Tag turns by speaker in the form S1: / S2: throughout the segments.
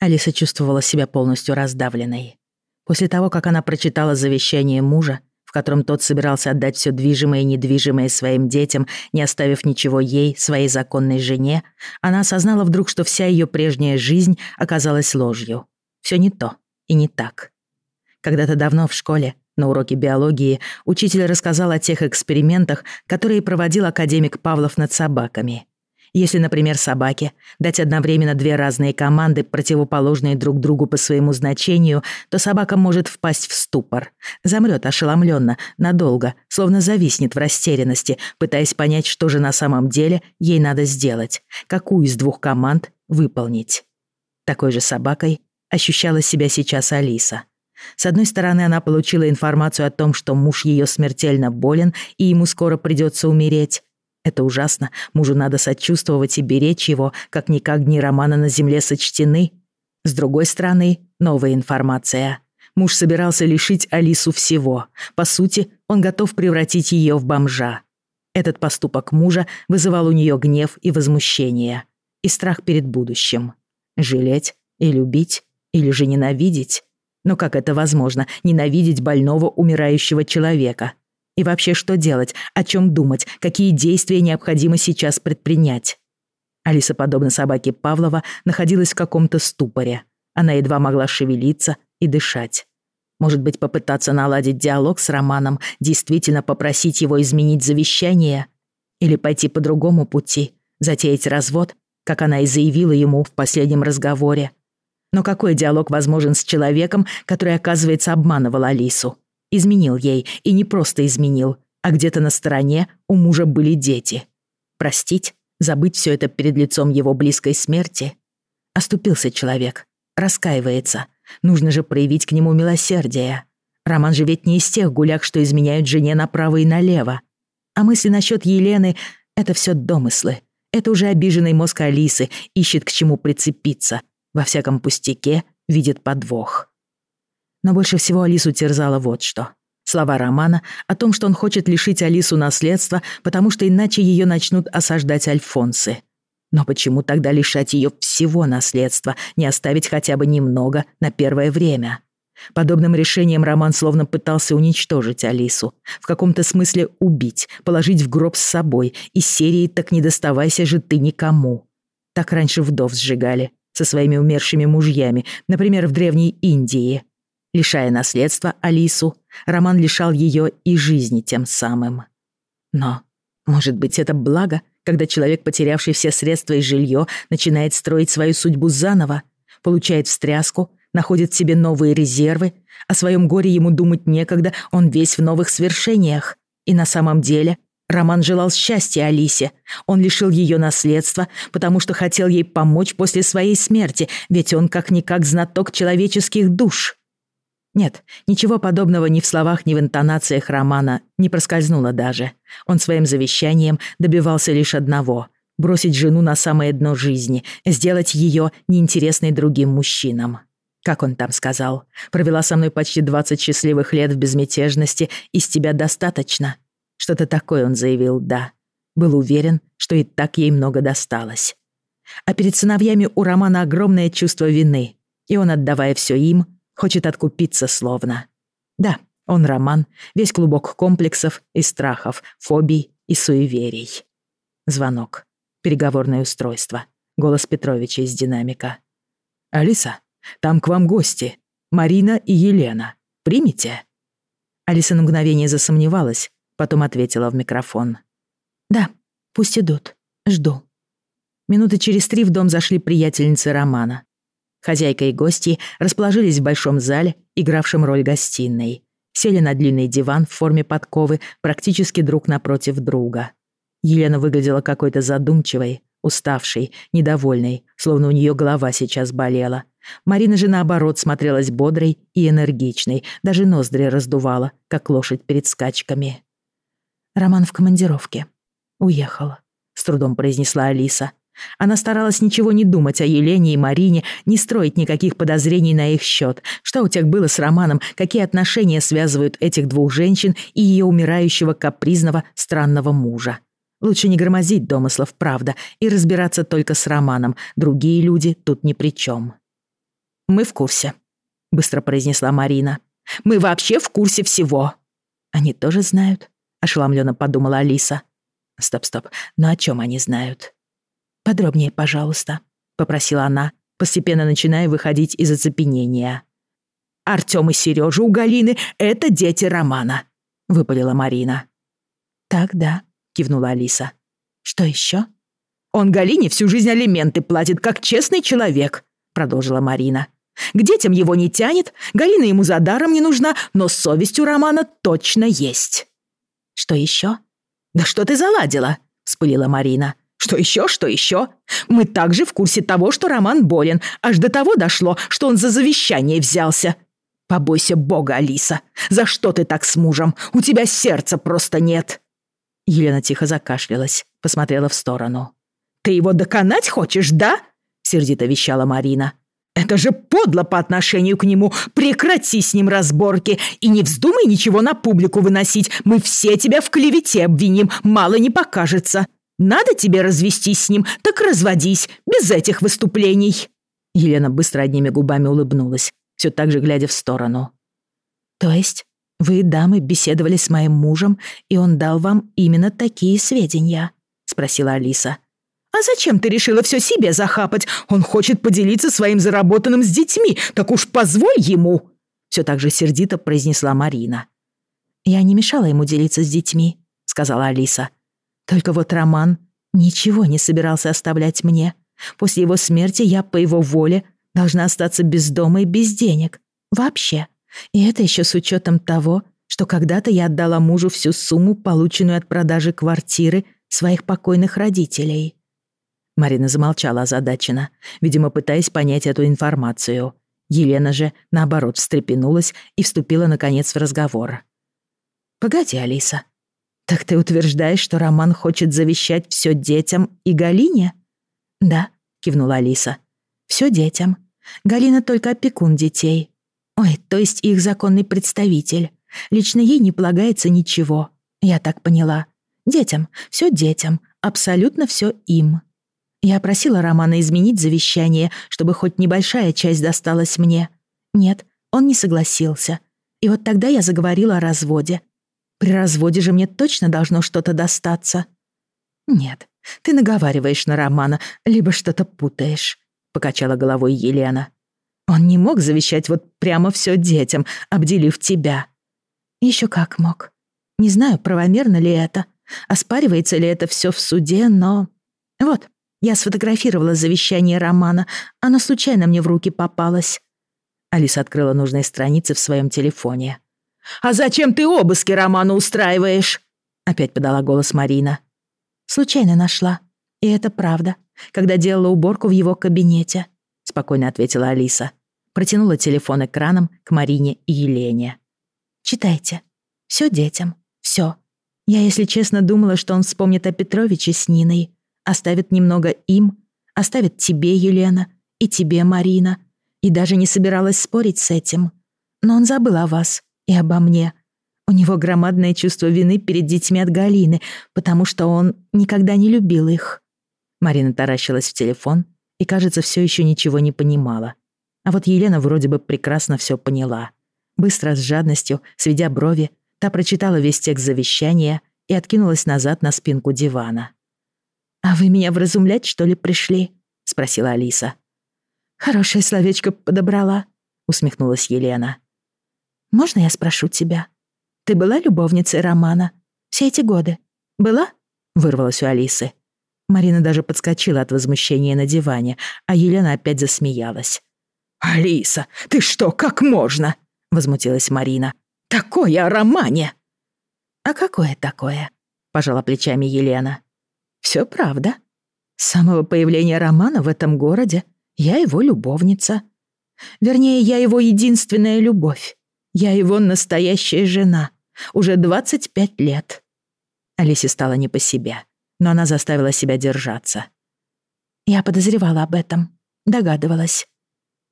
S1: Алиса чувствовала себя полностью раздавленной. После того, как она прочитала завещание мужа, в котором тот собирался отдать все движимое и недвижимое своим детям, не оставив ничего ей, своей законной жене, она осознала вдруг, что вся ее прежняя жизнь оказалась ложью. Все не то и не так. Когда-то давно в школе, на уроке биологии, учитель рассказал о тех экспериментах, которые проводил академик Павлов над собаками. Если, например, собаке дать одновременно две разные команды, противоположные друг другу по своему значению, то собака может впасть в ступор. Замрет ошеломленно, надолго, словно зависнет в растерянности, пытаясь понять, что же на самом деле ей надо сделать, какую из двух команд выполнить. Такой же собакой ощущала себя сейчас Алиса. С одной стороны, она получила информацию о том, что муж ее смертельно болен и ему скоро придется умереть. Это ужасно. Мужу надо сочувствовать и беречь его, как никак дни романа на земле сочтены. С другой стороны, новая информация. Муж собирался лишить Алису всего. По сути, он готов превратить ее в бомжа. Этот поступок мужа вызывал у нее гнев и возмущение. И страх перед будущим. Жалеть и любить, или же ненавидеть. Но как это возможно, ненавидеть больного умирающего человека? И вообще, что делать, о чем думать, какие действия необходимо сейчас предпринять? Алиса, подобно собаке Павлова, находилась в каком-то ступоре. Она едва могла шевелиться и дышать. Может быть, попытаться наладить диалог с Романом, действительно попросить его изменить завещание? Или пойти по другому пути, затеять развод, как она и заявила ему в последнем разговоре? Но какой диалог возможен с человеком, который, оказывается, обманывал Алису? Изменил ей, и не просто изменил, а где-то на стороне у мужа были дети. Простить, забыть все это перед лицом его близкой смерти? Оступился человек, раскаивается. Нужно же проявить к нему милосердие. Роман же ведь не из тех гуляк, что изменяют жене направо и налево. А мысли насчет Елены — это все домыслы. Это уже обиженный мозг Алисы ищет к чему прицепиться. Во всяком пустяке видит подвох. Но больше всего Алису терзало вот что. Слова Романа о том, что он хочет лишить Алису наследства, потому что иначе ее начнут осаждать альфонсы. Но почему тогда лишать ее всего наследства, не оставить хотя бы немного на первое время? Подобным решением Роман словно пытался уничтожить Алису, в каком-то смысле убить, положить в гроб с собой, из серии «Так не доставайся же ты никому». Так раньше вдов сжигали со своими умершими мужьями, например, в Древней Индии. Лишая наследства Алису, Роман лишал ее и жизни тем самым. Но, может быть, это благо, когда человек, потерявший все средства и жилье, начинает строить свою судьбу заново, получает встряску, находит в себе новые резервы, о своем горе ему думать некогда, он весь в новых свершениях. И на самом деле Роман желал счастья Алисе. Он лишил ее наследства, потому что хотел ей помочь после своей смерти, ведь он как-никак знаток человеческих душ. Нет, ничего подобного ни в словах, ни в интонациях романа не проскользнуло даже. Он своим завещанием добивался лишь одного — бросить жену на самое дно жизни, сделать ее неинтересной другим мужчинам. Как он там сказал? «Провела со мной почти 20 счастливых лет в безмятежности, из тебя достаточно». Что-то такое он заявил «да». Был уверен, что и так ей много досталось. А перед сыновьями у Романа огромное чувство вины, и он, отдавая все им, Хочет откупиться словно. Да, он роман, весь клубок комплексов и страхов, фобий и суеверий. Звонок. Переговорное устройство. Голос Петровича из динамика. «Алиса, там к вам гости. Марина и Елена. Примите?» Алиса на мгновение засомневалась, потом ответила в микрофон. «Да, пусть идут. Жду». Минуты через три в дом зашли приятельницы Романа. Хозяйка и гости расположились в большом зале, игравшем роль гостиной. Сели на длинный диван в форме подковы практически друг напротив друга. Елена выглядела какой-то задумчивой, уставшей, недовольной, словно у нее голова сейчас болела. Марина же, наоборот, смотрелась бодрой и энергичной, даже ноздри раздувала, как лошадь перед скачками. «Роман в командировке. Уехала», — с трудом произнесла Алиса. Она старалась ничего не думать о Елене и Марине, не строить никаких подозрений на их счет. Что у тех было с Романом, какие отношения связывают этих двух женщин и ее умирающего капризного странного мужа. Лучше не громозить домыслов, правда, и разбираться только с Романом. Другие люди тут ни при чем. мы в курсе», — быстро произнесла Марина. «Мы вообще в курсе всего». «Они тоже знают?» — ошеломленно подумала Алиса. «Стоп-стоп, но о чем они знают?» «Подробнее, пожалуйста», — попросила она, постепенно начиная выходить из оцепенения.
S2: «Артём и Серёжа у Галины — это дети Романа», — выпалила Марина.
S1: «Так, да», — кивнула Алиса. «Что ещё?»
S2: «Он Галине всю жизнь алименты платит, как честный человек», — продолжила Марина. «К детям его не тянет, Галина ему за даром не нужна, но совесть у Романа точно есть».
S1: «Что ещё?»
S2: «Да что ты заладила?» — вспылила Марина. «Что еще, что еще? Мы также в курсе того, что Роман болен. Аж до того дошло, что он за завещание взялся. Побойся Бога, Алиса. За что ты так с мужем? У тебя сердца просто нет».
S1: Елена тихо закашлялась, посмотрела в сторону.
S2: «Ты его доконать хочешь, да?» — сердито вещала Марина. «Это же подло по отношению к нему! Прекрати с ним разборки и не вздумай ничего на публику выносить! Мы все тебя в клевете обвиним, мало не покажется! Надо тебе развестись с ним, так разводись, без этих выступлений!»
S1: Елена быстро одними губами улыбнулась, все так же глядя в сторону. «То есть вы, дамы, беседовали с моим мужем, и он дал вам именно такие сведения?» — спросила Алиса.
S2: «А зачем ты решила все себе захапать? Он хочет поделиться своим заработанным с детьми, так уж позволь ему!» Все так же сердито произнесла Марина.
S1: «Я не мешала ему делиться с детьми», — сказала Алиса. «Только вот Роман ничего не собирался оставлять мне. После его смерти я по его воле должна остаться без дома и без денег. Вообще. И это еще с учетом того, что когда-то я отдала мужу всю сумму, полученную от продажи квартиры своих покойных родителей. Марина замолчала озадаченно, видимо, пытаясь понять эту информацию. Елена же, наоборот, встрепенулась и вступила, наконец, в разговор. «Погоди, Алиса. Так ты утверждаешь, что Роман хочет завещать все детям и Галине?» «Да», — кивнула Алиса. «Все детям. Галина только опекун детей. Ой, то есть их законный представитель. Лично ей не полагается ничего. Я так поняла. Детям, все детям, абсолютно все им. Я просила Романа изменить завещание, чтобы хоть небольшая часть досталась мне. Нет, он не согласился. И вот тогда я заговорила о разводе. При разводе же мне точно должно что-то достаться. Нет, ты наговариваешь на Романа, либо что-то путаешь покачала головой Елена. Он не мог завещать вот прямо все детям, обделив тебя. Еще как мог. Не знаю, правомерно ли это, оспаривается ли это все в суде, но... Вот, я сфотографировала завещание Романа, оно случайно мне в руки попалось. Алиса открыла нужные страницы в своем телефоне.
S2: «А зачем ты обыски Романа устраиваешь?» Опять подала голос Марина.
S1: «Случайно нашла. И это правда когда делала уборку в его кабинете», — спокойно ответила Алиса. Протянула телефон экраном к Марине и Елене. «Читайте. Все детям. Все. Я, если честно, думала, что он вспомнит о Петровиче с Ниной, оставит немного им, оставит тебе, Елена, и тебе, Марина, и даже не собиралась спорить с этим. Но он забыл о вас и обо мне. У него громадное чувство вины перед детьми от Галины, потому что он никогда не любил их. Марина таращилась в телефон и, кажется, все еще ничего не понимала. А вот Елена вроде бы прекрасно все поняла. Быстро, с жадностью, сведя брови, та прочитала весь текст завещания и откинулась назад на спинку дивана. «А вы меня вразумлять, что ли, пришли?» — спросила Алиса. «Хорошее словечко подобрала», — усмехнулась Елена. «Можно я спрошу тебя? Ты была любовницей Романа все эти годы? Была?» — вырвалась у Алисы. Марина даже подскочила от возмущения на диване, а Елена опять засмеялась.
S2: «Алиса, ты что, как можно?» — возмутилась Марина. «Такое о романе!»
S1: «А какое такое?» — пожала плечами Елена. «Всё правда. С самого появления романа в этом городе я его любовница. Вернее, я его единственная любовь. Я его настоящая жена. Уже 25 лет». Алисе стало не по себе но она заставила себя держаться. Я подозревала об этом, догадывалась.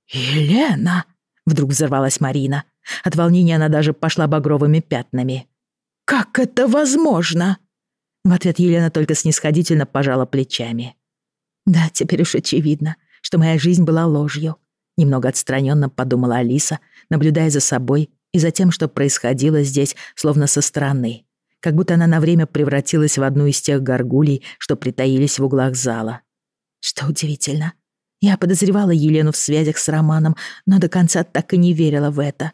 S2: «Елена!» — вдруг взорвалась Марина. От волнения она даже пошла багровыми пятнами. «Как это возможно?»
S1: В ответ Елена только снисходительно пожала плечами. «Да, теперь уж очевидно, что моя жизнь была ложью. Немного отстраненно подумала Алиса, наблюдая за собой и за тем, что происходило здесь, словно со стороны. Как будто она на время превратилась в одну из тех горгулей, что притаились в углах зала. Что удивительно. Я подозревала Елену в связях с Романом, но до конца так и не верила в это.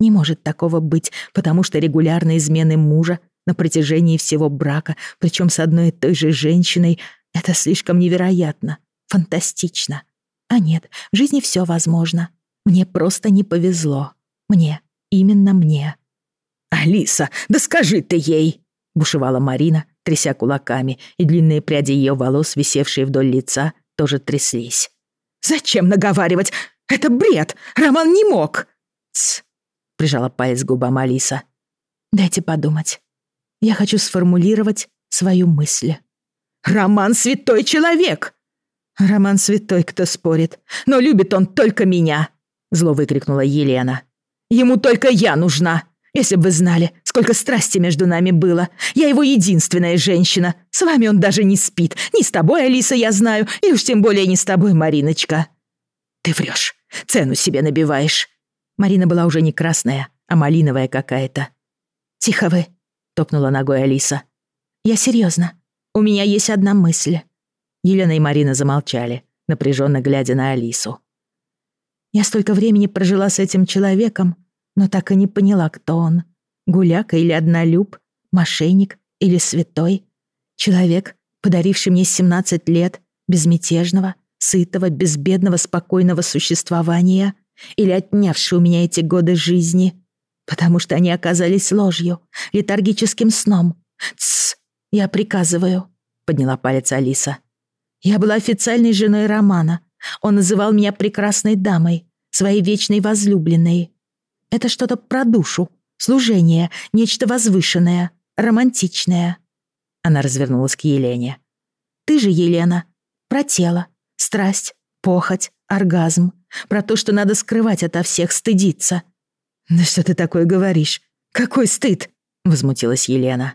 S1: Не может такого быть, потому что регулярные измены мужа на протяжении всего брака, причем с одной и той же женщиной, это слишком невероятно, фантастично. А нет, в жизни все возможно. Мне просто не повезло. Мне, именно мне.
S2: «Алиса, да скажи ты ей!» — бушевала Марина, тряся кулаками, и длинные пряди ее волос, висевшие вдоль лица, тоже тряслись. «Зачем наговаривать? Это бред! Роман не мог!»
S1: «Тсс!» — прижала палец к губам Алиса. «Дайте подумать. Я хочу сформулировать свою мысль».
S2: «Роман святой человек!»
S1: «Роман святой, кто спорит. Но любит он только меня!» Зло выкрикнула Елена.
S2: «Ему только я нужна!» Если бы вы знали, сколько страсти между нами было. Я его единственная женщина. С вами он даже не спит. Ни с тобой, Алиса, я знаю, и уж тем более не с тобой, Мариночка. Ты врешь. Цену себе набиваешь.
S1: Марина была уже не красная, а малиновая какая-то.
S2: «Тихо вы», — топнула ногой Алиса. «Я серьезно. У меня есть одна мысль».
S1: Елена и Марина замолчали, напряженно глядя на Алису. «Я столько времени прожила с этим человеком, но так и не поняла, кто он. Гуляка или однолюб, мошенник или святой. Человек, подаривший мне 17 лет безмятежного, сытого, безбедного, спокойного существования или отнявший у меня эти годы жизни, потому что они оказались ложью, летаргическим сном. «Тссс, я приказываю», — подняла палец Алиса. «Я была официальной женой Романа. Он называл меня прекрасной дамой, своей вечной возлюбленной. Это что-то про душу, служение, нечто возвышенное, романтичное. Она развернулась к Елене. Ты же, Елена, про тело, страсть, похоть, оргазм, про то, что надо скрывать ото всех, стыдиться.
S2: Да что ты такое говоришь? Какой стыд? Возмутилась Елена.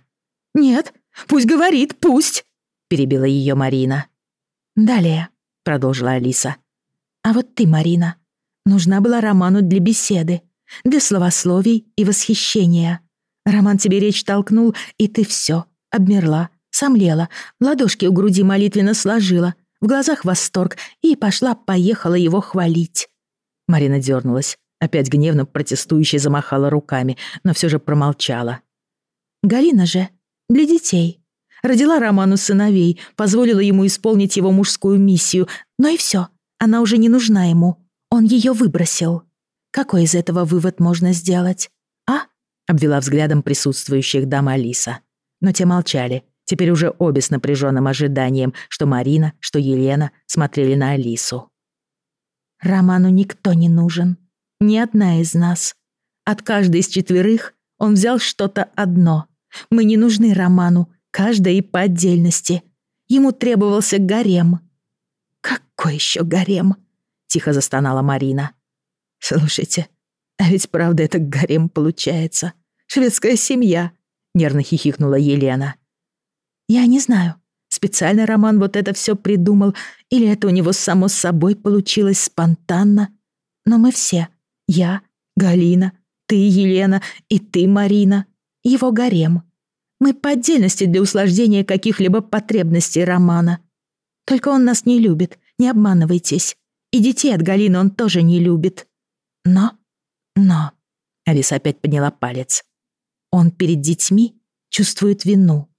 S2: Нет, пусть говорит, пусть, перебила ее Марина.
S1: Далее, продолжила Алиса. А вот ты, Марина, нужна была Роману для беседы, для словословий и восхищения. Роман тебе речь толкнул, и ты все, обмерла, сомлела, ладошки у груди молитвенно сложила, в глазах восторг, и пошла-поехала его хвалить. Марина дернулась, опять гневно протестующе замахала руками, но все же промолчала. Галина же для детей. Родила Роману сыновей, позволила ему исполнить его мужскую миссию, но и все, она уже не нужна ему. Он ее выбросил. Какой из этого вывод можно сделать? А? Обвела взглядом присутствующих дам Алиса. Но те молчали. Теперь уже обе с напряженным ожиданием, что Марина, что Елена смотрели на Алису. Роману никто не нужен. Ни одна из нас. От каждой из четверых он взял что-то одно. Мы не нужны Роману, каждая и по отдельности. Ему требовался гарем. «Какой еще гарем?» — тихо застонала Марина. «Слушайте, а ведь правда это гарем получается. Шведская семья», — нервно хихикнула Елена. «Я не знаю, специально Роман вот это все придумал, или это у него само собой получилось спонтанно. Но мы все, я, Галина, ты, Елена, и ты, Марина, его гарем. Мы по отдельности для услаждения каких-либо потребностей Романа. Только он нас не любит, не обманывайтесь. И детей от Галины он тоже не любит. Но, но, Алиса опять подняла палец. Он перед детьми чувствует вину.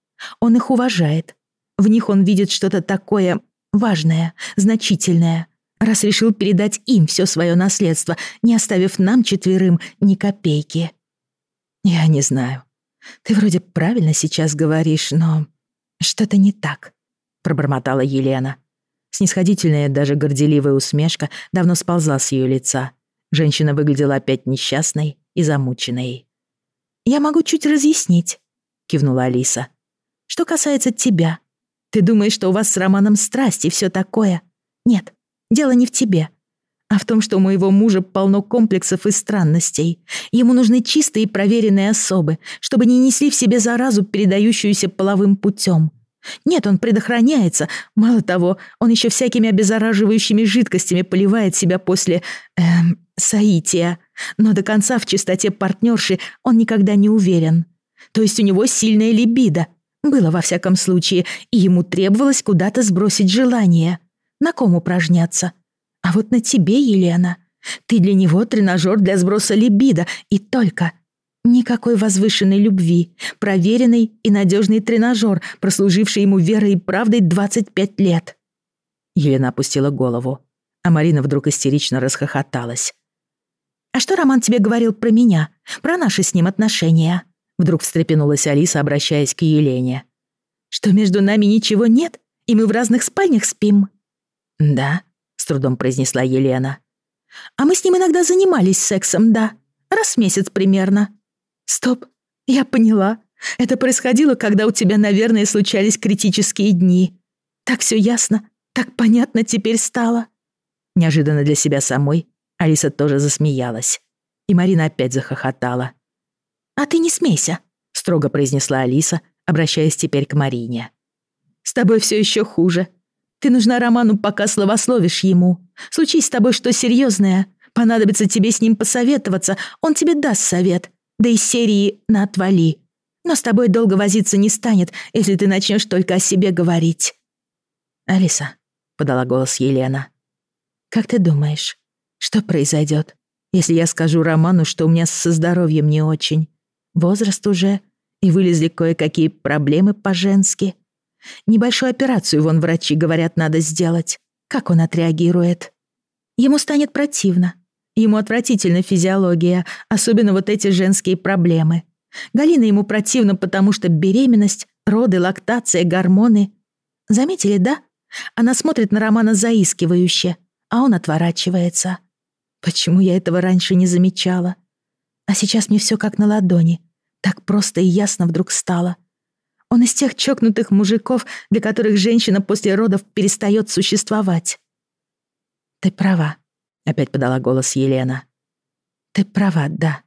S1: Он их уважает. В них он видит что-то такое важное, значительное, раз решил передать им все свое наследство, не оставив нам четверым ни копейки. Я не знаю. Ты вроде правильно сейчас говоришь, но что-то не так, пробормотала Елена. Снисходительная, даже горделивая усмешка давно сползла с ее лица. Женщина выглядела опять несчастной и замученной. «Я могу чуть разъяснить», — кивнула Алиса. «Что касается тебя. Ты думаешь, что у вас с Романом страсть и все такое? Нет, дело не в тебе, а в том, что у моего мужа полно комплексов и странностей. Ему нужны чистые и проверенные особы, чтобы не несли в себе заразу, передающуюся половым путем.
S2: Нет, он предохраняется. Мало того, он еще всякими обеззараживающими жидкостями поливает себя после... Эм, соития. Но до конца в чистоте партнерши он никогда не уверен. То есть у него сильная либидо. Было во всяком случае, и ему требовалось куда-то сбросить желание. На ком упражняться? А вот на тебе, Елена. Ты для него тренажер для сброса либидо, и только. Никакой возвышенной любви, проверенный и надежный тренажер, прослуживший ему верой и правдой 25 лет. Елена опустила голову, а Марина вдруг истерично расхохоталась. «А что Роман тебе говорил про меня? Про наши с ним отношения?» Вдруг встрепенулась Алиса, обращаясь к Елене. «Что между нами ничего нет, и мы в разных спальнях спим?» «Да», — трудом произнесла Елена. «А мы с ним иногда занимались сексом, да. Раз в месяц примерно. Стоп, я поняла. Это происходило, когда у тебя, наверное, случались критические дни. Так все ясно, так понятно теперь стало. Неожиданно для себя самой Алиса тоже засмеялась. И Марина опять захохотала. «А ты не смейся», — строго произнесла Алиса, обращаясь теперь к Марине. «С тобой все еще хуже. Ты нужна Роману, пока словословишь ему. Случись с тобой что серьезное, понадобится тебе с ним посоветоваться, он тебе даст совет да из серии «на отвали». Но с тобой долго возиться не станет, если ты начнешь только о себе говорить. «Алиса», — подала голос Елена, — «как ты думаешь, что произойдет, если я скажу Роману, что у меня со здоровьем не очень? Возраст уже, и вылезли кое-какие проблемы по-женски. Небольшую операцию, вон врачи говорят, надо сделать. Как он отреагирует? Ему станет противно, Ему отвратительна физиология, особенно вот эти женские проблемы. Галина ему противна, потому что беременность, роды, лактация, гормоны. Заметили, да? Она смотрит на Романа заискивающе, а он отворачивается. Почему я этого раньше не замечала? А сейчас мне все как на ладони. Так просто и ясно вдруг стало. Он из тех чокнутых мужиков, для которых женщина после родов перестает существовать. Ты права, Опять подала голос Елена. Ты права, да.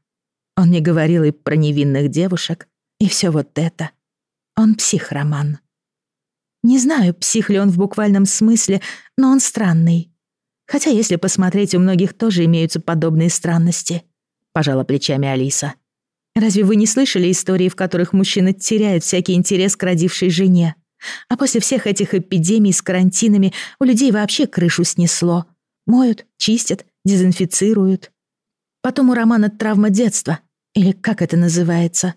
S2: Он мне говорил и про невинных девушек, и все вот это. Он псих, Роман. Не знаю, псих ли он в буквальном смысле, но он странный. Хотя, если посмотреть, у многих тоже имеются подобные странности. Пожала плечами Алиса. Разве вы не слышали истории, в которых мужчина теряет всякий интерес к родившей жене? А после всех этих эпидемий с карантинами у людей вообще крышу снесло. Моют, чистят, дезинфицируют. Потом у Романа травма детства, или как это называется.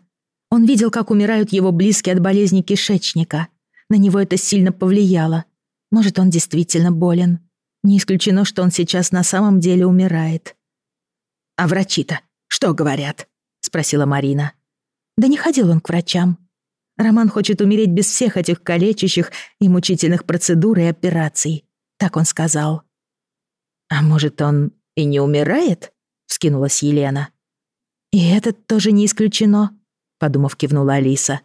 S2: Он видел, как умирают его близкие от болезни кишечника. На него это сильно повлияло. Может, он действительно болен. Не исключено, что он сейчас на самом деле умирает. «А врачи-то что говорят?» — спросила Марина. «Да не ходил он к врачам. Роман хочет умереть без всех этих калечащих и мучительных процедур и операций», — так он сказал. «А может, он и не умирает?» — вскинулась Елена. «И этот тоже не исключено», — подумав, кивнула Алиса.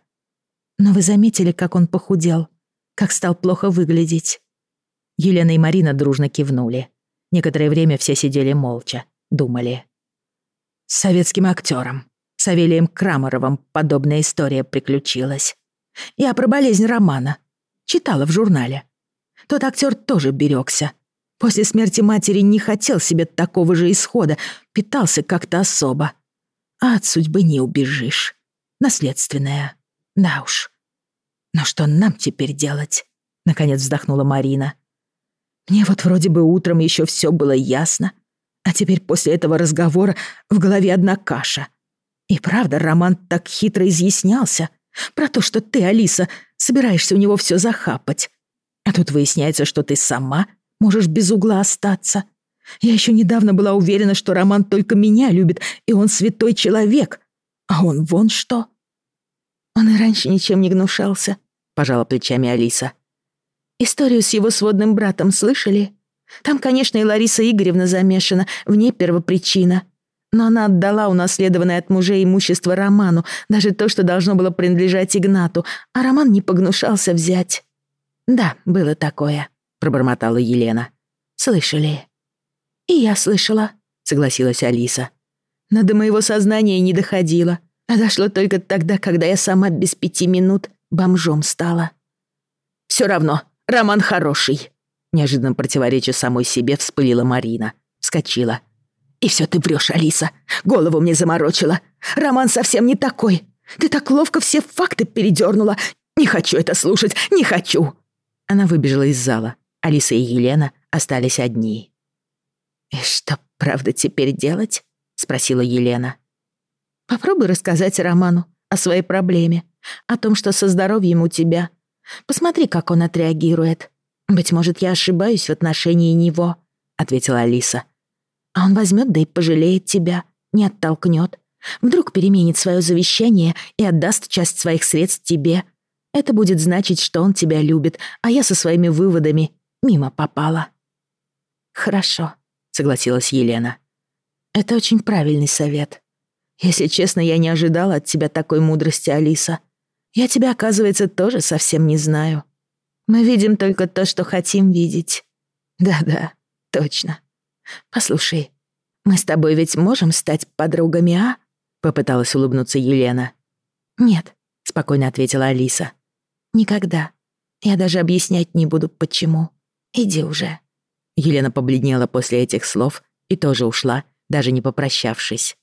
S2: «Но вы заметили, как он похудел, как стал плохо выглядеть?» Елена и Марина дружно кивнули. Некоторое время все сидели молча, думали. С советским актером, Савелием Крамаровым, подобная история приключилась. Я про болезнь Романа. Читала в журнале. Тот актер тоже берегся, После смерти матери не хотел себе такого же исхода, питался как-то особо. А от судьбы не убежишь. Наследственная. Да уж. Но что нам теперь делать? Наконец вздохнула Марина. Мне вот вроде бы утром еще все было ясно, а теперь после этого разговора в голове одна каша. И правда, Роман так хитро изъяснялся про то, что ты, Алиса, собираешься у него все захапать. А тут выясняется, что ты сама Можешь без угла остаться. Я еще недавно была уверена, что Роман только меня любит, и он святой человек. А он вон что. Он и раньше ничем не гнушался, пожала плечами Алиса. Историю с его сводным братом слышали? Там, конечно, и Лариса Игоревна замешана, в ней первопричина. Но она отдала унаследованное от мужа имущество Роману, даже то, что должно было принадлежать Игнату, а Роман не погнушался взять. Да, было такое пробормотала Елена. «Слышали?» «И я слышала», — согласилась Алиса. «Но до моего сознания не доходило, а дошло только тогда, когда я сама без пяти минут бомжом стала». Все равно, роман хороший. Неожиданно противоречия самой себе вспылила Марина. Вскочила. «И все ты врешь, Алиса. Голову мне заморочила. Роман совсем не такой. Ты так ловко все факты передернула. Не хочу это слушать, не хочу!» Она выбежала из зала. Алиса и Елена остались одни. «И что, правда, теперь делать?» — спросила Елена. «Попробуй рассказать Роману о своей проблеме, о том, что со здоровьем у тебя. Посмотри, как он отреагирует. Быть может, я ошибаюсь в отношении него», — ответила Алиса. «А он возьмет да и пожалеет тебя, не оттолкнет. Вдруг переменит свое завещание и отдаст часть своих средств тебе. Это будет значить, что он тебя любит, а я со своими выводами мимо попала». «Хорошо», — согласилась Елена. «Это очень правильный совет. Если честно, я не ожидала от тебя такой мудрости, Алиса. Я тебя, оказывается, тоже совсем не знаю. Мы видим только то, что хотим видеть. Да-да, точно. Послушай, мы с тобой ведь можем стать подругами, а?» Попыталась улыбнуться Елена. «Нет», — спокойно ответила Алиса. «Никогда. Я даже объяснять не буду, почему. Иди уже». Елена побледнела после этих слов и тоже ушла, даже не попрощавшись.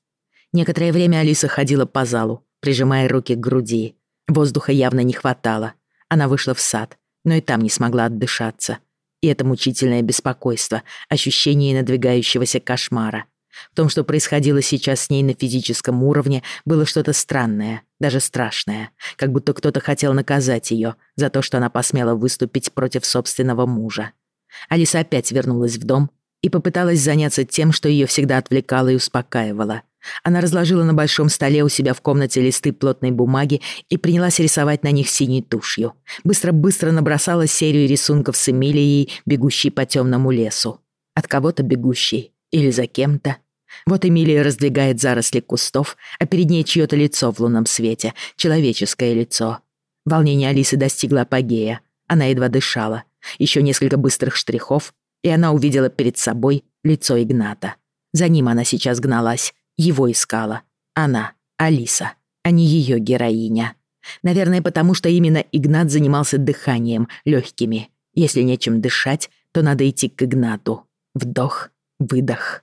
S2: Некоторое время Алиса ходила по залу, прижимая руки к груди. Воздуха явно не хватало. Она вышла в сад, но и там не смогла отдышаться. И это мучительное беспокойство, ощущение надвигающегося кошмара. В том, что происходило сейчас с ней на физическом уровне, было что-то странное, даже страшное, как будто кто-то хотел наказать ее за то, что она посмела выступить против собственного мужа. Алиса опять вернулась в дом и попыталась заняться тем, что ее всегда отвлекало и успокаивало. Она разложила на большом столе у себя в комнате листы плотной бумаги и принялась рисовать на них синей тушью. Быстро-быстро набросала серию рисунков с Эмилией, бегущей по темному лесу. От кого-то бегущей или за кем-то. Вот Эмилия раздвигает заросли кустов, а перед ней чьё-то лицо в лунном свете, человеческое лицо. Волнение Алисы достигло апогея. Она едва дышала. Еще несколько быстрых штрихов, и она увидела перед собой лицо Игната. За ним она сейчас гналась, его искала. Она, Алиса, а не ее героиня. Наверное, потому что именно Игнат занимался дыханием, легкими. Если нечем дышать, то надо идти к Игнату. Вдох, выдох.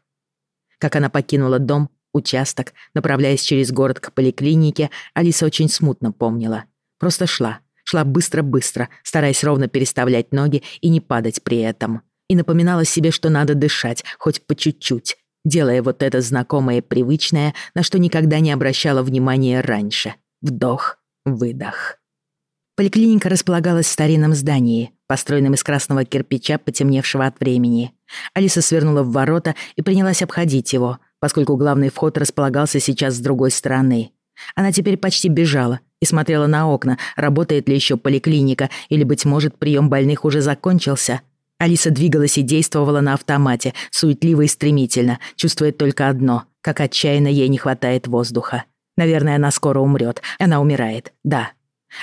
S2: Как она покинула дом, участок, направляясь через город к поликлинике, Алиса очень смутно помнила. Просто шла, шла быстро-быстро, стараясь ровно переставлять ноги и не падать при этом. И напоминала себе, что надо дышать, хоть по чуть-чуть, делая вот это знакомое и привычное, на что никогда не обращала внимания раньше. Вдох, выдох. Поликлиника располагалась в старинном здании, построенном из красного кирпича, потемневшего от времени. Алиса свернула в ворота и принялась обходить его, поскольку главный вход располагался сейчас с другой стороны. Она теперь почти бежала и смотрела на окна, работает ли еще поликлиника, или, быть может, прием больных уже закончился — Алиса двигалась и действовала на автомате, суетливо и стремительно, чувствуя только одно, как отчаянно ей не хватает воздуха. Наверное, она скоро умрет. Она умирает, да.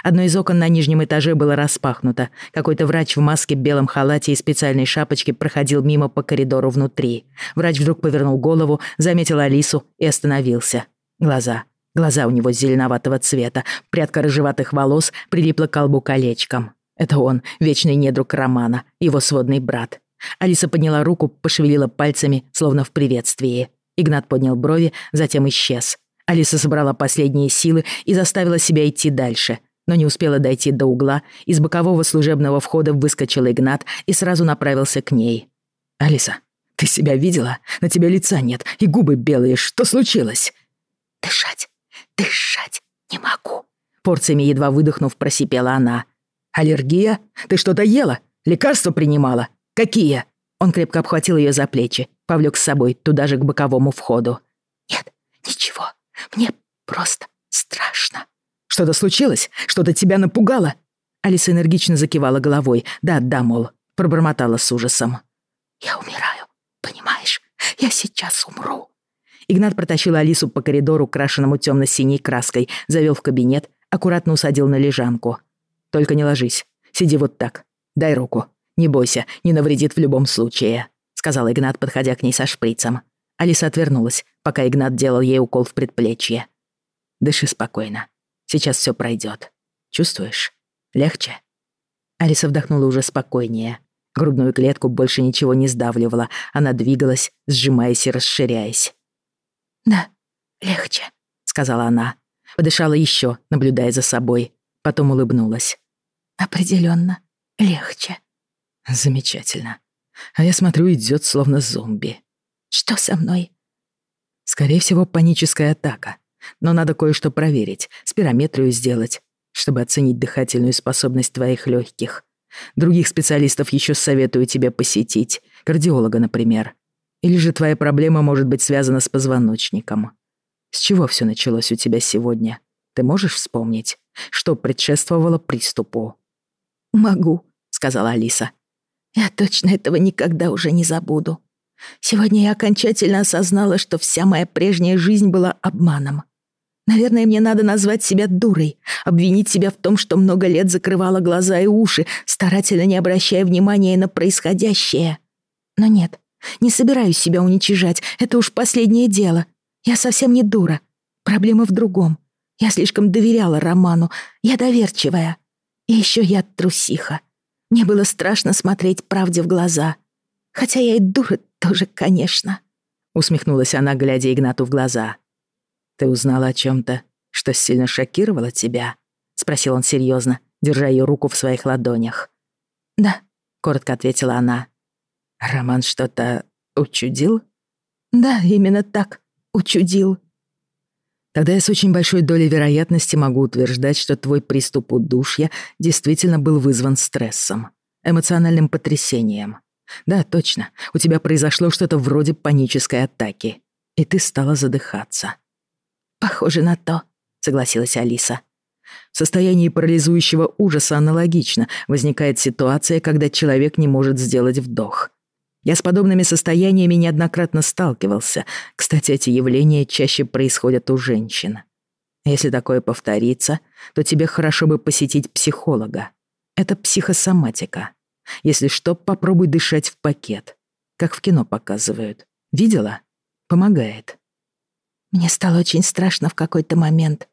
S2: Одно из окон на нижнем этаже было распахнуто. Какой-то врач в маске, белом халате и специальной шапочке проходил мимо по коридору внутри. Врач вдруг повернул голову, заметил Алису и остановился. Глаза. Глаза у него зеленоватого цвета, прядка рыжеватых волос прилипла к колбу колечком. Это он, вечный недруг Романа, его сводный брат. Алиса подняла руку, пошевелила пальцами, словно в приветствии. Игнат поднял брови, затем исчез. Алиса собрала последние силы и заставила себя идти дальше, но не успела дойти до угла. Из бокового служебного входа выскочил Игнат и сразу направился к ней. «Алиса, ты себя видела? На тебе лица нет, и губы белые. Что случилось?»
S3: «Дышать, дышать не могу»,
S2: порциями едва выдохнув, просипела она. «Аллергия? Ты что-то ела? Лекарства принимала? Какие?» Он крепко обхватил ее за плечи, повлек с собой туда же к боковому входу.
S3: «Нет, ничего. Мне просто страшно».
S2: «Что-то случилось? Что-то тебя напугало?» Алиса энергично закивала головой. «Да, да, мол», пробормотала с ужасом.
S3: «Я умираю, понимаешь? Я сейчас умру».
S2: Игнат протащил Алису по коридору, крашенному темно-синей краской, завел в кабинет, аккуратно усадил на лежанку. Только не ложись. Сиди вот так. Дай руку. Не бойся, не навредит в любом случае», — сказал Игнат, подходя к ней со шприцем. Алиса отвернулась, пока Игнат делал ей укол в предплечье. «Дыши спокойно. Сейчас все пройдет. Чувствуешь? Легче?»
S1: Алиса вдохнула уже спокойнее. Грудную клетку больше ничего не сдавливала, она двигалась, сжимаясь и расширяясь.
S3: «Да, легче», —
S1: сказала она. Подышала еще, наблюдая за собой. Потом улыбнулась.
S3: «Определенно легче».
S1: «Замечательно. А я смотрю, идет словно зомби».
S3: «Что со мной?»
S1: «Скорее всего, паническая атака. Но надо кое-что проверить, спирометрию сделать, чтобы оценить дыхательную способность твоих легких. Других специалистов еще советую тебе посетить, кардиолога, например. Или же твоя проблема может быть связана с позвоночником. С чего все началось у тебя сегодня? Ты можешь вспомнить, что предшествовало приступу?»
S3: «Могу», — сказала Алиса. «Я точно этого никогда уже не забуду. Сегодня я окончательно осознала, что вся моя прежняя жизнь была обманом. Наверное, мне надо назвать себя дурой, обвинить себя в том, что много лет закрывала глаза и уши, старательно не обращая внимания на происходящее. Но нет, не собираюсь себя уничижать, это уж последнее дело. Я совсем не дура. Проблема в другом. Я слишком доверяла Роману, я доверчивая. И еще я трусиха. Мне было страшно смотреть правде в глаза. Хотя я и дура тоже, конечно.
S1: Усмехнулась она, глядя Игнату в глаза. «Ты узнала о чем-то, что сильно шокировало тебя?» — спросил он серьезно, держа ее руку в своих ладонях.
S3: «Да», —
S1: коротко ответила она. «Роман что-то учудил?»
S3: «Да, именно так, учудил».
S1: Тогда я с очень большой долей вероятности могу утверждать, что твой приступ удушья действительно был вызван стрессом, эмоциональным потрясением. Да, точно, у тебя произошло что-то вроде панической атаки, и ты стала задыхаться.
S3: «Похоже на то», — согласилась Алиса.
S1: В состоянии парализующего ужаса аналогично возникает ситуация, когда человек не может сделать вдох. Я с подобными состояниями неоднократно сталкивался. Кстати, эти явления чаще происходят у женщин. Если такое повторится, то тебе хорошо бы посетить психолога. Это психосоматика. Если что, попробуй дышать в пакет. Как в кино показывают. Видела? Помогает.
S3: Мне стало очень страшно в какой-то момент.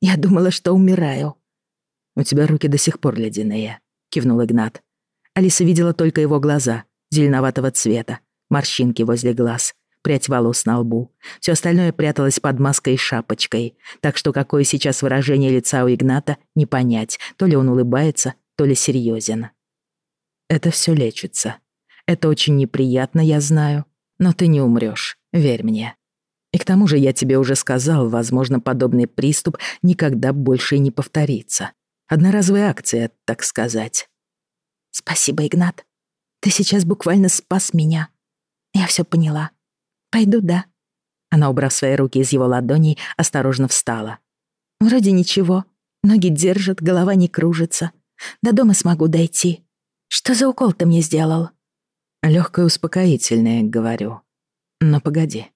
S3: Я думала, что умираю.
S1: «У тебя руки до сих пор ледяные», — кивнул Игнат. Алиса видела только его глаза, зеленоватого цвета, морщинки возле глаз, прядь волос на лбу. Все остальное пряталось под маской и шапочкой, так что какое сейчас выражение лица у Игната не понять, то ли он улыбается, то ли серьезен. «Это все лечится. Это очень неприятно, я знаю, но ты не умрешь, верь мне. И к тому же я тебе уже сказал, возможно, подобный приступ никогда больше не повторится. Одноразовая акция, так сказать.
S3: Спасибо, Игнат. Ты сейчас буквально спас меня. Я все поняла. Пойду, да.
S1: Она, убрав свои руки из его ладоней, осторожно встала.
S3: Вроде ничего. Ноги держат, голова не кружится. До дома смогу дойти. Что за укол ты мне сделал?
S1: Легкое успокоительное, говорю. Но погоди.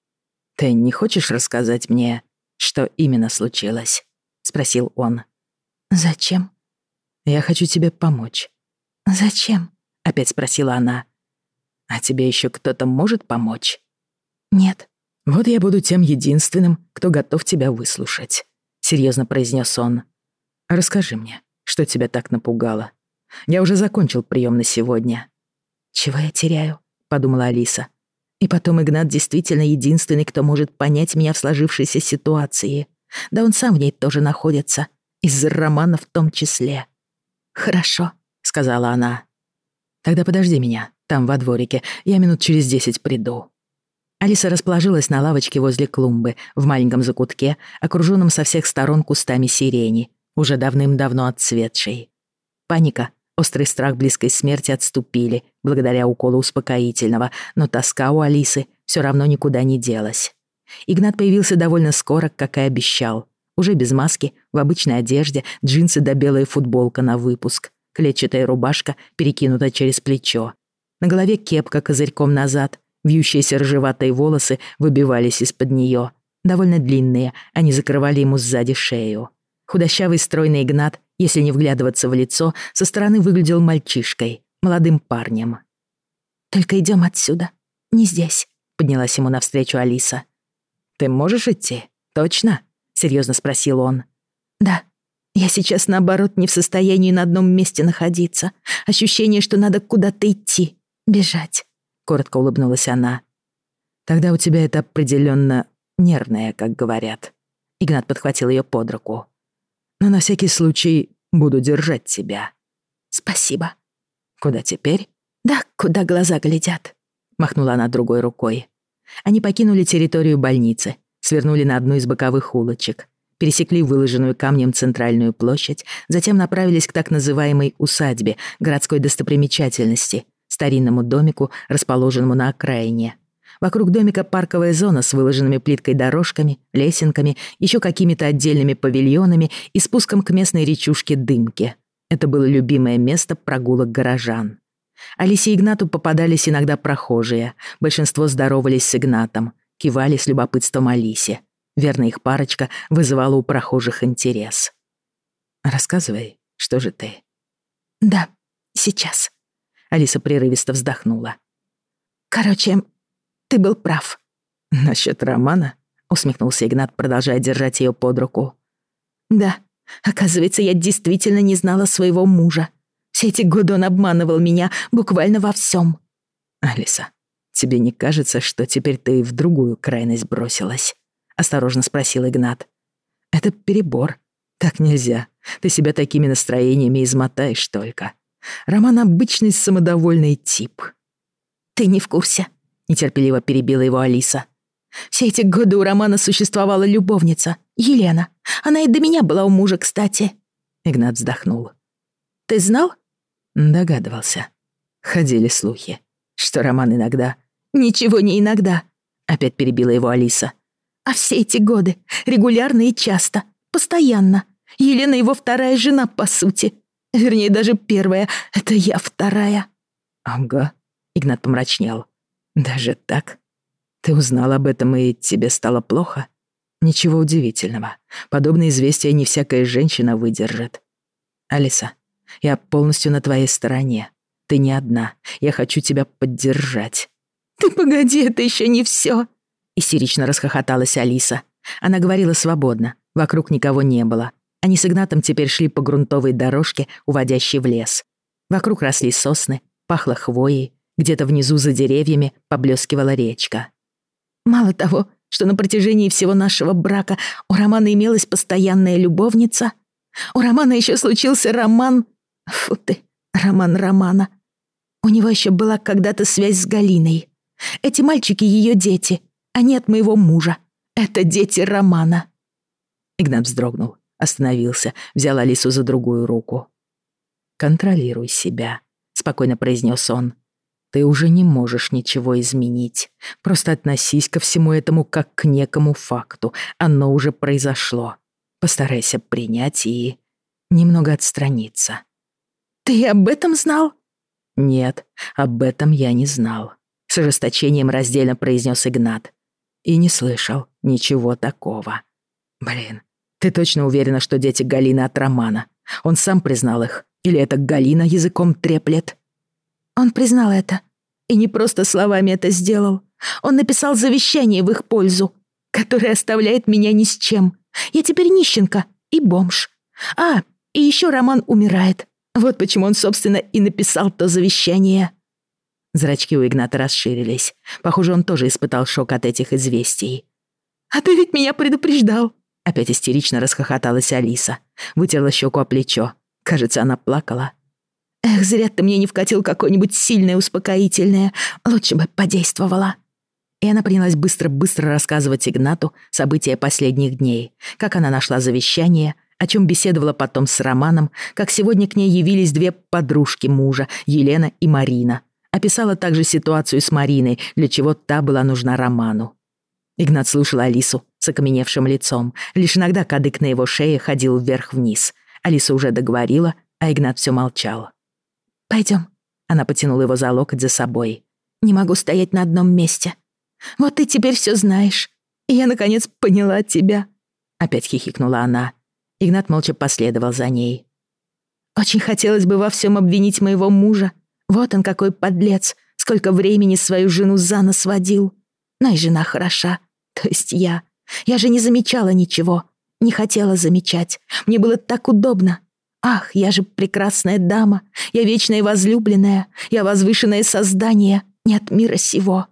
S1: «Ты не хочешь рассказать мне, что именно случилось?» — спросил он.
S3: «Зачем?»
S1: «Я хочу тебе помочь».
S3: «Зачем?»
S1: — опять спросила она. «А тебе еще кто-то может помочь?»
S3: «Нет».
S1: «Вот я буду тем единственным, кто готов тебя выслушать», — серьезно произнес он. «Расскажи мне, что тебя так напугало? Я уже закончил прием на сегодня».
S3: «Чего я теряю?» — подумала Алиса.
S1: И потом Игнат действительно единственный, кто может понять меня в сложившейся ситуации. Да он сам в ней тоже находится. Из-за романа в том числе.
S3: «Хорошо», — сказала она.
S1: «Тогда подожди меня, там, во дворике. Я минут через десять приду». Алиса расположилась на лавочке возле клумбы, в маленьком закутке, окруженном со всех сторон кустами сирени, уже давным-давно отцветшей. Паника Острый страх близкой смерти отступили, благодаря уколу успокоительного, но тоска у Алисы все равно никуда не делась. Игнат появился довольно скоро, как и обещал. Уже без маски, в обычной одежде, джинсы да белая футболка на выпуск, клетчатая рубашка перекинута через плечо. На голове кепка козырьком назад, вьющиеся рыжеватые волосы выбивались из-под нее. Довольно длинные, они закрывали ему сзади шею. Худощавый стройный Игнат если не вглядываться в лицо, со стороны выглядел мальчишкой, молодым парнем.
S3: «Только идем отсюда, не здесь», — поднялась ему навстречу Алиса.
S1: «Ты можешь идти? Точно?» — серьезно спросил он.
S3: «Да». Я сейчас, наоборот, не в состоянии на одном месте находиться. Ощущение, что надо куда-то идти, бежать. Коротко улыбнулась она.
S1: Тогда у тебя это определенно нервное, как говорят. Игнат подхватил ее под руку. Но на всякий случай буду держать тебя.
S3: Спасибо.
S1: Куда теперь?
S3: Да, куда глаза глядят.
S1: Махнула она другой рукой. Они покинули территорию больницы, свернули на одну из боковых улочек, пересекли выложенную камнем центральную площадь, затем направились к так называемой усадьбе, городской достопримечательности, старинному домику, расположенному на окраине. Вокруг домика парковая зона с выложенными плиткой дорожками, лесенками, еще какими-то отдельными павильонами и спуском к местной речушке Дымке. Это было любимое место прогулок горожан. Алисе и Игнату попадались иногда прохожие. Большинство здоровались с Игнатом, кивали с любопытством Алисе. Верно, их парочка вызывала у прохожих интерес. «Рассказывай, что же ты?»
S3: «Да, сейчас».
S1: Алиса прерывисто вздохнула.
S3: «Короче, ты был прав».
S1: «Насчёт романа?» — усмехнулся Игнат, продолжая держать её под руку.
S3: «Да, оказывается, я действительно не знала своего мужа. Все эти годы он обманывал меня буквально во всем.
S1: «Алиса, тебе не кажется, что теперь ты в другую крайность бросилась?» — осторожно спросил Игнат. «Это перебор. Так нельзя. Ты себя такими настроениями измотаешь только. Роман — обычный самодовольный тип».
S3: «Ты не в курсе», — нетерпеливо перебила его Алиса. «Все эти годы у Романа существовала любовница, Елена. Она и до меня была у мужа, кстати».
S1: Игнат вздохнул.
S3: «Ты знал?»
S1: Догадывался. Ходили слухи, что Роман иногда...
S3: «Ничего не иногда», —
S1: опять перебила его Алиса.
S3: «А все эти годы, регулярно и часто, постоянно. Елена его вторая жена, по сути. Вернее, даже первая. Это я вторая».
S1: «Ага», — Игнат помрачнел. «Даже так? Ты узнал об этом, и тебе стало плохо?» Ничего удивительного. Подобные известия не всякая женщина выдержит. Алиса, я полностью на твоей стороне. Ты не одна. Я хочу тебя поддержать».
S3: «Ты погоди, это еще не все!»
S1: Истерично расхохоталась Алиса. Она говорила свободно. Вокруг никого не было. Они с Игнатом теперь шли по грунтовой дорожке, уводящей в лес. Вокруг росли сосны, пахло хвоей. Где-то внизу за деревьями поблескивала речка.
S3: «Мало того, что на протяжении всего нашего брака у Романа имелась постоянная любовница, у Романа еще случился роман Фу ты, Роман Романа. У него еще была когда-то связь с Галиной. Эти мальчики ее дети, они от моего мужа. Это дети Романа.
S1: Игнат вздрогнул, остановился, взял Алису за другую руку. «Контролируй себя», — спокойно произнес он. «Ты уже не можешь ничего изменить. Просто относись ко всему этому как к некому факту. Оно уже произошло. Постарайся принять и немного отстраниться.
S3: «Ты об этом знал?»
S1: «Нет, об этом я не знал», — с ожесточением раздельно произнес Игнат. «И не слышал ничего такого. Блин, ты точно уверена, что дети Галины от Романа? Он сам признал их? Или это Галина языком треплет?»
S3: «Он признал это. И не просто словами это сделал. Он написал завещание в их пользу, которое оставляет меня ни с чем. Я теперь нищенка и бомж. А, и еще Роман умирает. Вот почему он, собственно, и написал то завещание».
S1: Зрачки у Игната расширились. Похоже, он тоже испытал шок от этих известий.
S3: «А ты ведь меня предупреждал!»
S1: Опять истерично расхохоталась Алиса. Вытерла щеку о плечо. Кажется, она плакала.
S3: «Эх, зря ты мне не вкатил какое-нибудь сильное успокоительное. Лучше бы подействовала».
S1: И она принялась быстро-быстро рассказывать Игнату события последних дней. Как она нашла завещание, о чем беседовала потом с Романом, как сегодня к ней явились две подружки мужа, Елена и Марина. Описала также ситуацию с Мариной, для чего та была нужна Роману. Игнат слушал Алису с окаменевшим лицом. Лишь иногда кадык на его шее ходил вверх-вниз. Алиса уже договорила, а Игнат все молчал.
S3: Пойдем.
S1: Она потянула его за локоть за собой.
S3: «Не могу стоять на одном месте. Вот ты теперь все знаешь. И я, наконец, поняла тебя».
S1: Опять хихикнула она. Игнат молча последовал за ней.
S3: «Очень хотелось бы во всем обвинить моего мужа. Вот он какой подлец, сколько времени свою жену за нос водил. Но и жена хороша, то есть я. Я же не замечала ничего. не хотела замечать. Мне было так удобно. Ах, я же прекрасная дама, я вечная возлюбленная, я возвышенное создание, не от мира сего».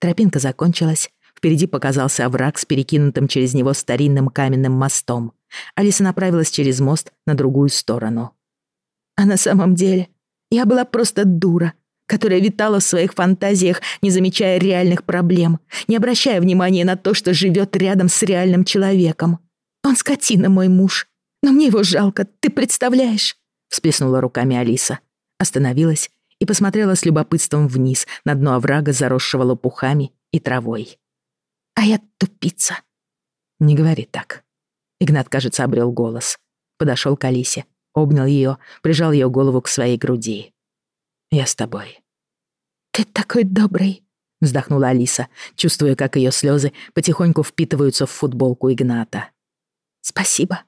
S1: Тропинка закончилась. Впереди показался овраг с перекинутым через него старинным каменным мостом. Алиса направилась через мост на другую сторону.
S3: А на самом деле я была просто дура, которая витала в своих фантазиях, не замечая реальных проблем, не обращая внимания на то, что живет рядом с реальным человеком. Он скотина, мой муж. Но мне его жалко, ты представляешь?»
S1: Всплеснула руками Алиса. Остановилась и посмотрела с любопытством вниз на дно оврага, заросшего лопухами и травой.
S3: «А я тупица».
S1: «Не говори так». Игнат, кажется, обрел голос. Подошел к Алисе, обнял ее, прижал ее голову к своей груди. «Я с тобой».
S3: «Ты такой добрый», —
S1: вздохнула Алиса, чувствуя, как ее слезы потихоньку впитываются в футболку Игната.
S3: «Спасибо.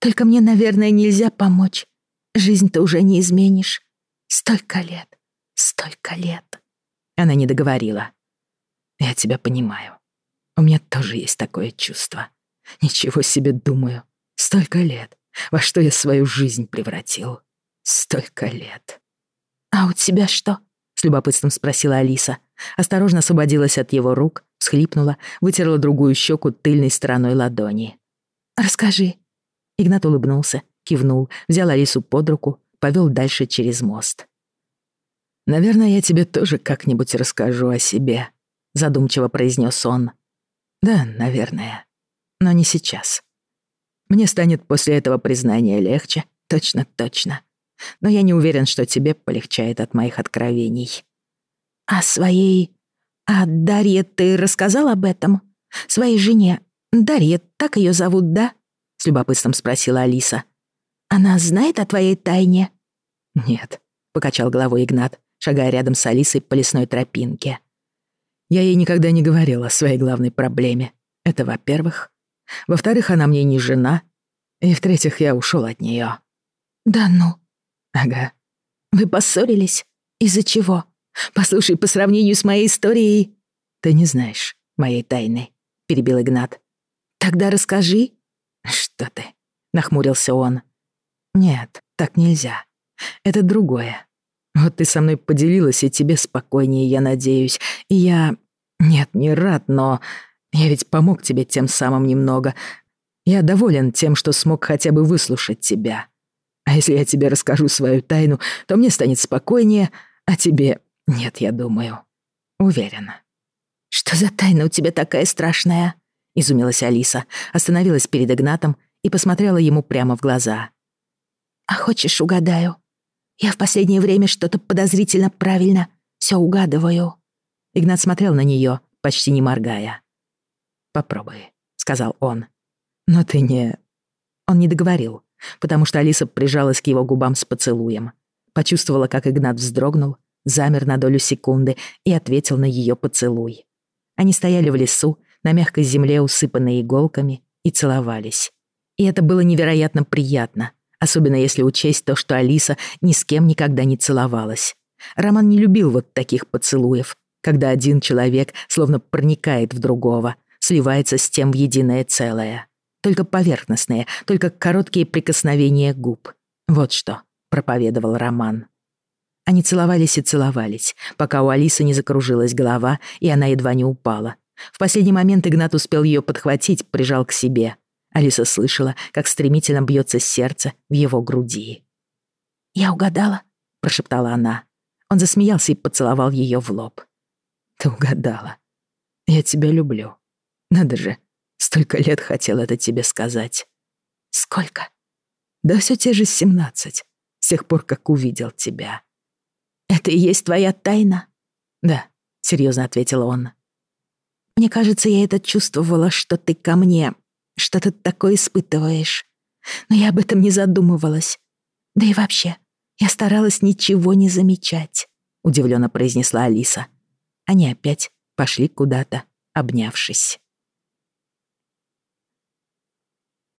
S3: Только мне, наверное, нельзя помочь. Жизнь-то уже не изменишь. Столько лет, столько лет».
S1: Она не договорила. «Я тебя понимаю. У меня тоже есть такое чувство. Ничего себе думаю. Столько лет. Во что я свою жизнь превратил? Столько лет».
S3: «А у тебя что?» — с любопытством спросила Алиса.
S1: Осторожно освободилась от его рук, всхлипнула, вытерла другую щеку тыльной стороной ладони.
S3: «Расскажи».
S1: Игнат улыбнулся, кивнул, взял Алису под руку, повел дальше через мост. «Наверное, я тебе тоже как-нибудь расскажу о себе», — задумчиво произнес он. «Да, наверное. Но не сейчас. Мне станет после этого признания легче, точно-точно. Но я не уверен, что тебе полегчает от моих откровений».
S3: «А своей... А Дарье ты рассказал об этом? Своей жене? Дарья, так ее зовут, да?» С любопытством спросила Алиса. «Она знает о твоей тайне?»
S1: «Нет», — покачал головой Игнат, шагая рядом с Алисой по лесной тропинке. «Я ей никогда не говорил о своей главной проблеме. Это во-первых. Во-вторых, она мне не жена. И в-третьих, я ушел от нее.
S3: «Да ну?»
S1: «Ага».
S3: «Вы поссорились? Из-за чего? Послушай, по сравнению с моей историей...»
S1: «Ты не знаешь моей тайны», — перебил Игнат.
S3: «Тогда расскажи».
S1: «Что ты?» — нахмурился он. «Нет, так нельзя. Это другое. Вот ты со мной поделилась, и тебе спокойнее, я надеюсь. И я... Нет, не рад, но... Я ведь помог тебе тем самым немного. Я доволен тем, что смог хотя бы выслушать тебя. А если я тебе расскажу свою тайну, то мне станет спокойнее, а тебе нет, я думаю. Уверена.
S3: «Что за тайна у тебя такая страшная?» — изумилась Алиса, остановилась перед Игнатом и посмотрела ему прямо в глаза. «А хочешь, угадаю? Я в последнее время что-то подозрительно правильно все угадываю».
S1: Игнат смотрел на нее, почти не моргая. «Попробуй», — сказал он. «Но ты не...» Он не договорил, потому что Алиса прижалась к его губам с поцелуем. Почувствовала, как Игнат вздрогнул, замер на долю секунды и ответил на ее поцелуй. Они стояли в лесу, на мягкой земле, усыпанной иголками, и целовались. И это было невероятно приятно, особенно если учесть то, что Алиса ни с кем никогда не целовалась. Роман не любил вот таких поцелуев, когда один человек словно проникает в другого, сливается с тем в единое целое. Только поверхностные, только короткие прикосновения губ. Вот что проповедовал Роман. Они целовались и целовались, пока у Алисы не закружилась голова, и она едва не упала. В последний момент Игнат успел ее подхватить, прижал к себе. Алиса слышала, как стремительно бьется сердце в его груди.
S3: «Я угадала?» — прошептала она.
S1: Он засмеялся и поцеловал ее в лоб. «Ты угадала. Я тебя люблю. Надо же, столько лет хотел это тебе сказать».
S3: «Сколько?»
S1: «Да все те же семнадцать, с тех пор, как увидел тебя».
S3: «Это и есть твоя тайна?»
S1: «Да», — серьезно ответил он.
S3: «Мне кажется, я это чувствовала, что ты ко мне что-то такое испытываешь. Но я об этом не задумывалась. Да и вообще, я старалась ничего не замечать», — удивленно произнесла Алиса. Они опять пошли куда-то, обнявшись.